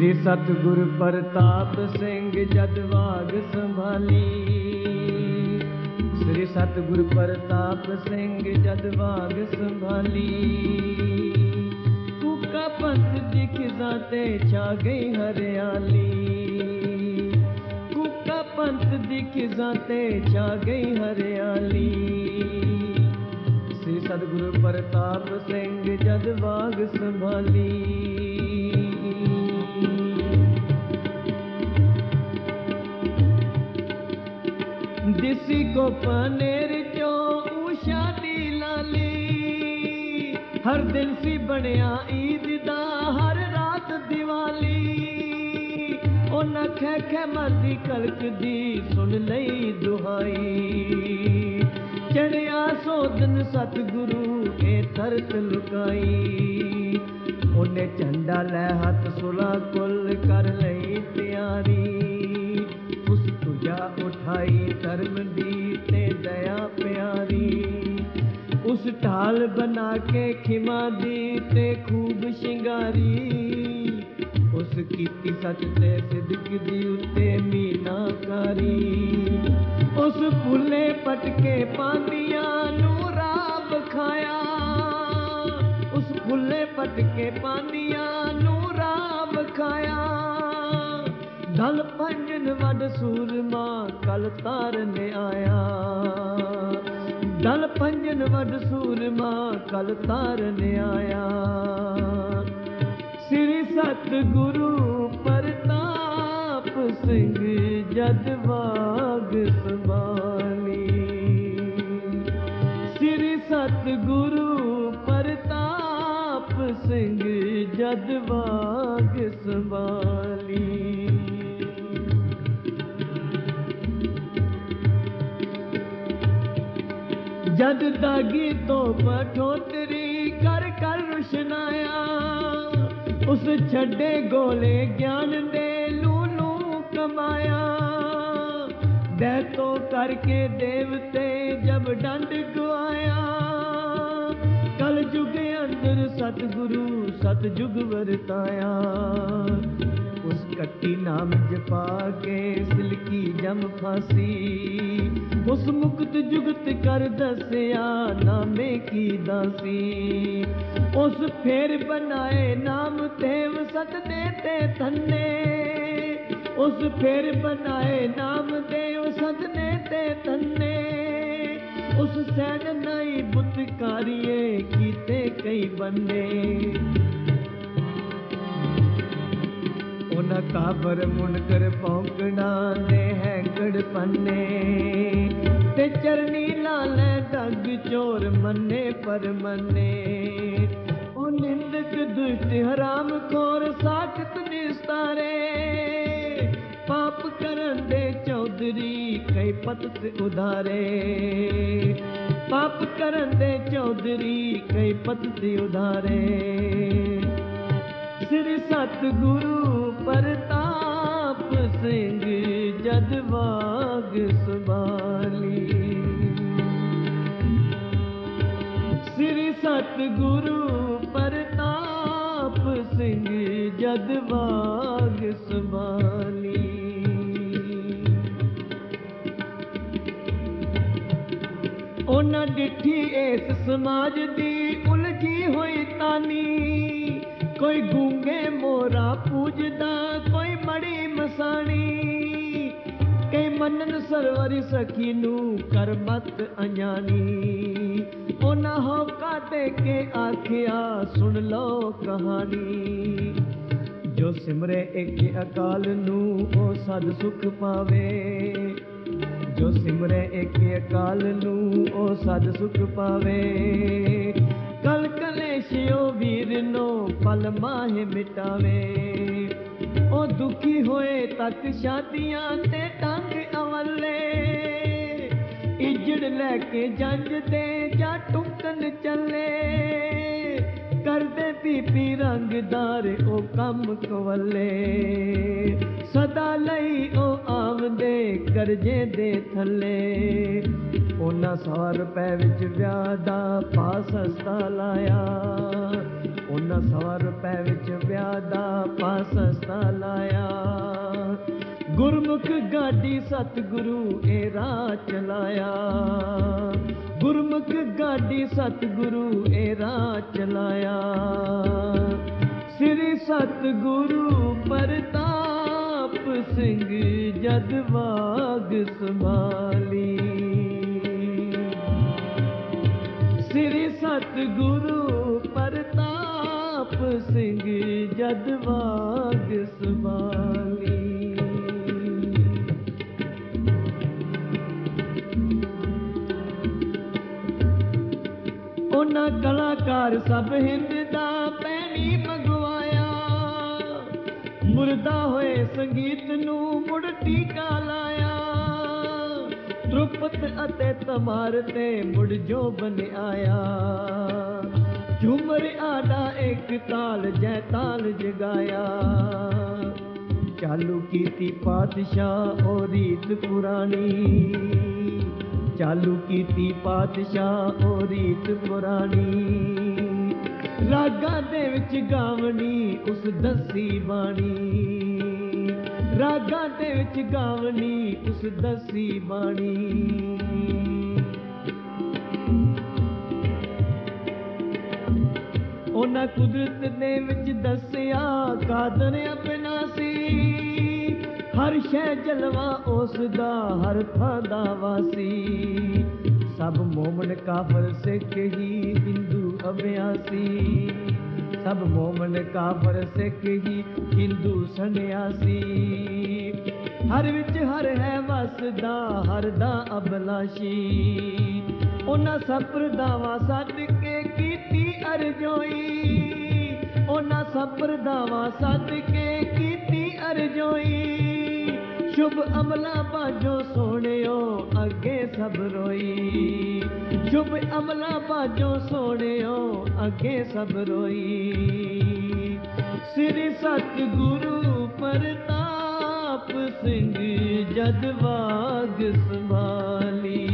ਸ੍ਰੀ ਸਤਿਗੁਰ ਪ੍ਰਤਾਪ ਸਿੰਘ ਜਦ ਵਾਗ ਸੰਭਾਲੀ। ਸ੍ਰੀ ਸਤਿਗੁਰ ਪ੍ਰਤਾਪ ਸਿੰਘ ਜਦ ਵਾਗ ਸੰਭਾਲੀ। ਕੂਕਾ ਪੰਥ ਦੀ ਖਿਜ਼ਾ ਤੇ ਛਾ ਗਈ ਹਰਿਆਲੀ। ਕੂਕਾ ਪੰਥ ਦੀ ਖਿਜ਼ਾ ਤੇ ਛਾ ਗਈ ਹਰਿਆਲੀ। ਸ੍ਰੀ ਸਤਿਗੁਰੂ ਪ੍ਰਤਾਪ ਸਿੰਘ ਜਦ ਵਾਗ ਸੰਭਾਲੀ। ਦਿਸੀ ਕੋ ਪਨੇਰ ਚੋਂ ਊਸ਼ਾ ਦੀ ਲਾਲੀ ਹਰ ਦਿਨ ਸੀ ਬਣਿਆ ਈਦ ਦਾ ਹਰ ਰਾਤ ਦੀਵਾਲੀ ਉਹ ਨਖੇ ਖੇ ਮਰਦੀ ਕਲਕ ਦੀ ਸੁਣ ਲਈ ਦੁਹਾਈ ਚੜਿਆ ਸੋ ਦਿਨ ਸਤਿਗੁਰੂ ਇਹ ਤਰਤ ਲੁਕਾਈ ਉਹਨੇ ਝੰਡਾ ਲੈ ਹੱਥ ਸੁਲਾ ਕੁੱਲ ਕਰ ਲਈ ਤਿਆਰੀ ਉਸ ਤੁਜਾ ਉਠਾਈ ਢਾਲ ਬਣਾ ਕੇ ਖਿਮਾ ਦੀ ਤੇ ਖੂਬ ਸ਼ਿੰਗਾਰੀ। ਉਸ ਕੀਤੀ ਸੱਚ ਤੇ ਸਿਦਕ ਦੀ ਉੱਤੇ ਮੀਨਾਕਾਰੀ। ਉਸ ਫੁੱਲੇ ਪਟਕੇ ਪਾਂਦੀਆਂ ਨੂੰ ਰਾਬ ਖਾਇਆ। ਉਸ ਫੁੱਲੇ ਪਟਕੇ ਪਾਂਦੀਆਂ ਨੂੰ ਰਾਬ ਖਾਇਆ। ਦਲ ਪੰਜਨ ਵੱਡ ਸੂਰਮਾ, ਕਲ ਤਾਰਨ ਆਇਆ। ਦਲ ਪੰਜਨ ਵੱਡ ਸੂਰਮਾ, ਕਲ ਤਾਰਨ ਆਇਆ ਸ੍ਰੀ ਸਤਿਗੁਰੂ ਪ੍ਰਤਾਪ ਸਿੰਘ ਜਦ ਵਾਗ ਸੰਭਾਲੀ। ਸ੍ਰੀ ਸਤਿਗੁਰੂ ਪ੍ਰਤਾਪ ਸਿੰਘ ਜਦ ਵਾਗ ਸੰਭਾਲੀ। ਜਦ ਦਾਗੀ ਤੋਂ ਪਠੋਤਰੀ ਕਰ ਕਰ ਰੁਸ਼ਨਾਇਆ। ਉਸ ਛੱਡੇ ਗੋਲੇ ਗਿਆਨ ਦੇ ਲੂ ਲੂਲੂ ਕਮਾਇਆ। ਦੇ ਕਰਕੇ ਦੇਵਤੇ ਜਬ ਡੰਡ ਗਵਾਇਆ ਕਲ ਜੁਗ ਅੰਦਰ ਸਤਿਗੁਰੂ ਸਤਜੁਗ ਵਰਤਾਇਆ। ਉਸ ਕੱਟੀ ਨਾਮ ਜਪਾ ਕੇ ਸਿਲਕੀ ਜਮ ਫਾਸੀ। ਉਸ ਮੁਕਤ ਜੁਗਤ ਕਰ ਦਸਿਆ, ਨਾਮੇ ਕੀ ਦਾਸੀ? ਉਸ ਫੇਰ ਬਣਾਏ ਨਾਮ ਦੇਵ ਸਤਨੇ ਤੇ ਧੰਨੇ। ਉਸ ਫੇਰ ਬਣਾਏ ਨਾਮ ਦੇਵ ਸਤਨੇ ਤੇ ਧੰਨੇ। ਉਸ ਸੈਨ ਨਹੀਂ ਬੁੱਤਕਾਰੀਏ ਕੀਤੇ ਕਈ ਬੰਨੇ। ਉਹਨਾਂ ਕਾਬਰ ਮੁਨਕਰ ਪੌਂਕਣਾ ਨੇ ਹੈਂਗੜ ਪੰਨੇ। ਤੇ ਚਰਨੀ ਲਾਲੇ ਡੱਗ ਚੋਰ ਮੰਨੇ ਪਰ ਮੰਨੇ। ਉਹ ਨਿੰਦਕ ਦੁਸ਼ਟ ਹਰਾਮ ਖੋਰ ਸਾਖਤ ਨਿਸਤਾਰੇ। ਪਾਪ ਕਰਨ ਦੇ ਚੌਧਰੀ ਕਈ ਪਤ ਤੇ ਉਧਾਰੇ। ਪਾਪ ਕਰਨ ਦੇ ਚੌਧਰੀ ਕਈ ਪਤ ਤੇ ਉਧਾਰੇ। ਸ੍ਰੀ ਸਤਿਗੁਰੂ ਪ੍ਰਤਾਪ ਸਿੰਘ ਜਦ ਵਾਗ ਸੰਭਾਲੀ। ਸ੍ਰੀ ਸਤਿਗੁਰੂ ਪ੍ਰਤਾਪ ਸਿੰਘ ਜਦ ਵਾਗ ਸੰਭਾਲੀ। ਉਹਨਾਂ ਡਿੱਠੀ ਇਸ ਸਮਾਜ ਦੀ ਉਲਝੀ ਹੋਈ ਤਾਨੀ। ਕੋਈ ਗੂੰਗੇ ਮੋਰਾ ਪੂਜਦਾ, ਕੋਈ ਮੜੀ ਮਸਾਣੀ। ਕਈ ਮੰਨਨ ਸਰਵਰੀ ਸਖੀ ਨੂੰ ਕਰਮਤ ਅਣਜਾਣੀ। ਉਹਨਾਂ ਹੌਕਾ ਦੇ ਕੇ ਆਖਿਆ, ਸੁਣ ਲਓ ਕਹਾਣੀ। ਜੋ ਸਿਮਰੇ ਇੱਕ ਅਕਾਲ ਨੂੰ, ਉਹ ਸਦ ਸੁਖ ਪਾਵੇ। ਜੋ ਸਿਮਰੇ ਇੱਕ ਅਕਾਲ ਨੂੰ, ਉਹ ਸਦ ਸੁਖ ਪਾਵੇ। ਕਲ ਵੀਰ ਨੋ ਪਲ ਮਾਹੇ ਮਿਟਾਵੇ। ਉਹ ਦੁਖੀ ਹੋਏ ਤੱਕ ਸ਼ਾਦੀਆਂ ਤੇ ਟੰਗ ਅਵਲੇ। ਇਜੜ ਲੈ ਕੇ ਜੰਜ ਤੇ ਜਾ ਟੁਕਨ ਚੱਲੇ। ਕਰਦੇ ਪੀਪੀ ਰੰਗਦਾਰ ਉਹ ਕੰਮ ਕਵਲੇ। ਸਦਾ ਲਈ ਉਹ ਆਵਦੇ ਕਰਜੇ ਦੇ ਥੱਲੇ। ਉਹਨਾਂ 100 ਰੁਪਏ ਵਿੱਚ ਵਿਆਹ ਦਾ ਪਾਸ ਹਸਤਾ ਲਾਇਆ। ਉਹਨਾਂ ਉਹਨਾਂ ਸਵਾ ਰੁਪਏ ਵਿੱਚ ਵਿਆਹ ਦਾ ਪਾਸਸਤਾ ਲਾਇਆ। ਗੁਰਮੁਖ ਗਾਡੀ ਸਤਿਗੁਰੂ ਇਹ ਰਾਹ ਚਲਾਇਆ। ਗੁਰਮੁਖ ਗਾਡੀ ਸਤਿਗੁਰੂ ਇਹ ਰਾਹ ਚਲਾਇਆ। ਸ੍ਰੀ ਸਤਿਗੁਰੂ ਪ੍ਰਤਾਪ ਸਿੰਘ ਜਦ ਵਾਗ ਸੰਭਾਲੀ। ਸ੍ਰੀ ਸਤਿਗੁਰੂ ਪ੍ਰਤਾਪ ਸਿੰਘ ਜਦ ਵਾਗ ਸੰਭਾਲੀ। ਉਹਨਾਂ ਕਲਾਕਾਰ ਸਭ ਹਿੰਦ ਦਾ ਪੈਣੀ ਮੰਗਵਾਇਆ। ਮੁਰਦਾ ਹੋਏ ਸੰਗੀਤ ਨੂੰ ਮੁੜ ਟੀਕਾ ਲਾਇਆ। ਤ੍ਰੁਪਤ ਅਤੇ ਤਮਾਰ ਤੇ ਮੁੜ ਜੋ ਬਨ ਆਇਆ ਝੁਮਰ ਆਡਾ ਇੱਕ ਤਾਲ ਜੈ ਤਾਲ ਜਗਾਇਆ। ਚਾਲੂ ਕੀਤੀ ਪਾਤਸ਼ਾਹ ਉਹ ਰੀਤ ਪੁਰਾਣੀ। ਚਾਲੂ ਕੀਤੀ ਪਾਤਸ਼ਾਹ ਉਹ ਰੀਤ ਪੁਰਾਣੀ। ਰਾਗਾਂ ਦੇ ਵਿੱਚ ਗਾਵਣੀ ਉਸ ਦਸੀ ਬਾਣੀ। ਰਾਗਾਂ ਦੇ ਵਿੱਚ ਗਾਵਣੀ ਉਸ ਦਸੀ ਬਾਣੀ। ਉਹਨਾਂ ਕੁਦਰਤ ਦੇ ਵਿੱਚ ਦੱਸਿਆ, ਕਾਦਰ ਆਪਣਾ ਸੀ। ਹਰ ਸ਼ੈ ਜਲਵਾ ਉਸ ਦਾ, ਹਰ ਥਾਂ ਦਾ ਵਾਸੀ। ਸਭ ਮੋਮਨ ਕਾਫਰ ਸਿੱਖ ਹੀ ਹਿੰਦੂ ਅਭਿਆਸੀ। ਸਭ ਮੋਮਨ ਕਾਫਰ ਸਿੱਖ ਹੀ ਹਿੰਦੂ ਸੰਨਿਆਸੀ। ਹਰ ਵਿੱਚ ਹਰ ਹੈ ਵਸਦਾ, ਹਰ ਦਾ ਅਬਲਾਸ਼ੀ ਉਹਨਾਂ ਸਪਰਦਾਵਾ ਸੱਦ ਕੇ ਕੀਤੀ ਅਰਜੋਈ। ਉਹਨਾਂ ਸਪਰਦਾਵਾ ਸੱਦ ਕੇ ਕੀਤੀ ਅਰਜੋਈ। ਸ਼ੁਭ ਅਮਲਾ ਬਾਜੋ ਸੋਹਣਿਓ, ਅੱਗੇ ਸਭ ਰੋਈ। ਸ਼ੁਭ ਅਮਲਾ ਬਾਜੋ ਸੋਹਣਿਓ, ਅੱਗੇ ਸਭ ਰੋਈ। ਸ੍ਰੀ ਸਤਿਗੁਰੂ ਪ੍ਰਤਾਪ ਸਿੰਘ ਜਦ ਵਾਗ ਸੰਭਾਲੀ।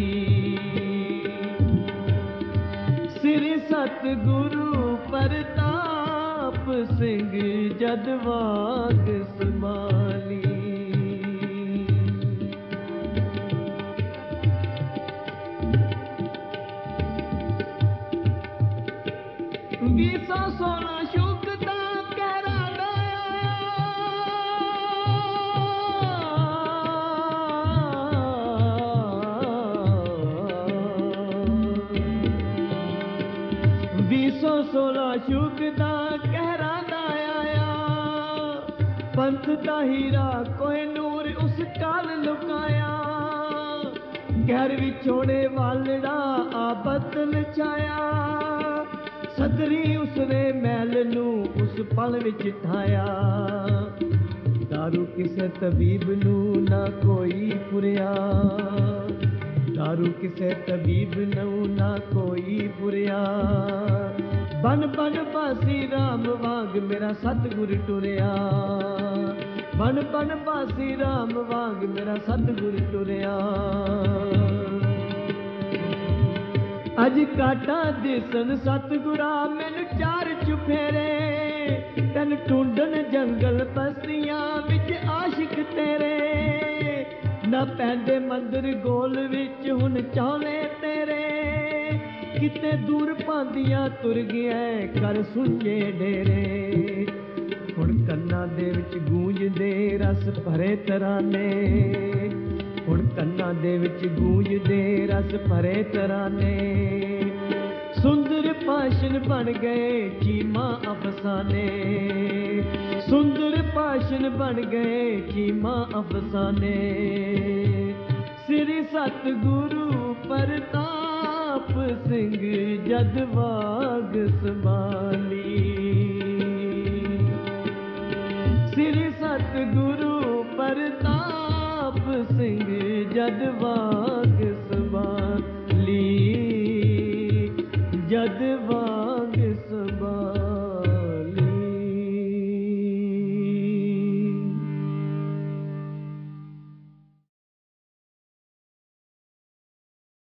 ਸ੍ਰੀ ਸਤਿਗੁਰੂ ਪ੍ਰਤਾਪ ਸਿੰਘ ਜਦ ਵਾਗ ਸੰਭਾਲੀ। ਵੀਹ ਸੌ ਸੋਲਾਂ ਸ਼ੁਕ ਦਾ ਕਹਿਰਾ ਗਾਇਆ ਵੀਹ ਸੌ ਸੋਲਾਂ ਸ਼ੁਕ ਦਾ ਕਹਿਰਾ ਦਾ ਆਇਆ ਪੰਥ ਦਾ ਹੀਰਾ ਕੋਈ ਨੂਰ ਉਸ ਕਾਲ ਲੁਕਾਇਆ। ਘਰ ਵਿਛੋੜੇ ਵਾਲੜਾ ਆਬਤ ਲਚਾਇਆ ਸਦਰੀ ਉਸਨੇ ਮੈਲ ਨੂੰ ਉਸ ਪਲ ਵਿੱਚ ਠਾਇਆ। ਦਾਰੂ ਕਿਸੇ ਤਬੀਬ ਨੂੰ ਨਾ ਕੋਈ ਪੁਰਿਆ। ਦਾਰੂ ਕਿਸੇ ਤਬੀਬ ਨੂੰ ਨਾ ਕੋਈ ਪੁਰਿਆ। ਬਨ ਬਨ ਬਾਸੀ RAM ਵਾਂਗ ਮੇਰਾ ਸਤਿਗੁਰ ਟੁਰਿਆ। ਬਨ ਬਨ ਬਾਸੀ RAM ਵਾਂਗ ਮੇਰਾ ਸਤਿਗੁਰ ਟੁਰਿਆ। ਅਜ ਕਾਟਾ ਦਿਸਨ ਸਤਿਗੁਰਾ, ਮੈਨੂੰ ਚਾਰ ਚੁਫੇਰੇ ਤਨ ਟੁੰਡਨ ਜੰਗਲ ਬਸਤੀਆਂ ਵਿੱਚ ਆਸ਼ਿਕ ਤੇਰੇ। ਨਾ ਪੈਂਦੇ ਮੰਦਰ ਗੋਲ ਵਿੱਚ, ਹੁਣ ਚਾਲੇ ਤੇਰੇ। ਕਿਤੇ ਦੂਰ ਪਾਂਦੀਆਂ ਤੁਰ ਗਿਆ ਕਰ ਸੁਣਜੇ ਡੇਰੇ। ਹੁਣ ਕੰਨਾਂ ਦੇ ਵਿੱਚ ਗੂੰਜਦੇ ਰਸ ਭਰੇ ਤਰਾਨੇ। ਹੁਣ ਕੰਨਾਂ ਦੇ ਵਿੱਚ ਗੂੰਜਦੇ ਰਸ ਭਰੇ ਤਰਾਨੇ। ਸੁੰਦਰ ਭਾਸ਼ਣ ਬਣ ਗਏ ਚੀਮਾ ਅਫਸਾਨੇ। ਸੁੰਦਰ ਭਾਸ਼ਣ ਬਣ ਗਏ ਚੀਮਾ ਅਫਸਾਨੇ। ਸ੍ਰੀ ਸਤਿਗੁਰੂ ਪ੍ਰਤਾਪ ਸਿੰਘ ਜਦ ਵਾਗ ਸੰਭਾਲੀ। ਸ੍ਰੀ ਸਤਿਗੁਰੂ ਪ੍ਰਤਾਪ ਸਿੰਘ जदवा